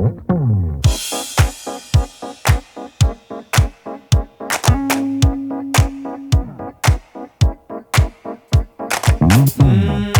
Mm-hmm. mm-hmm.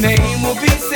name will be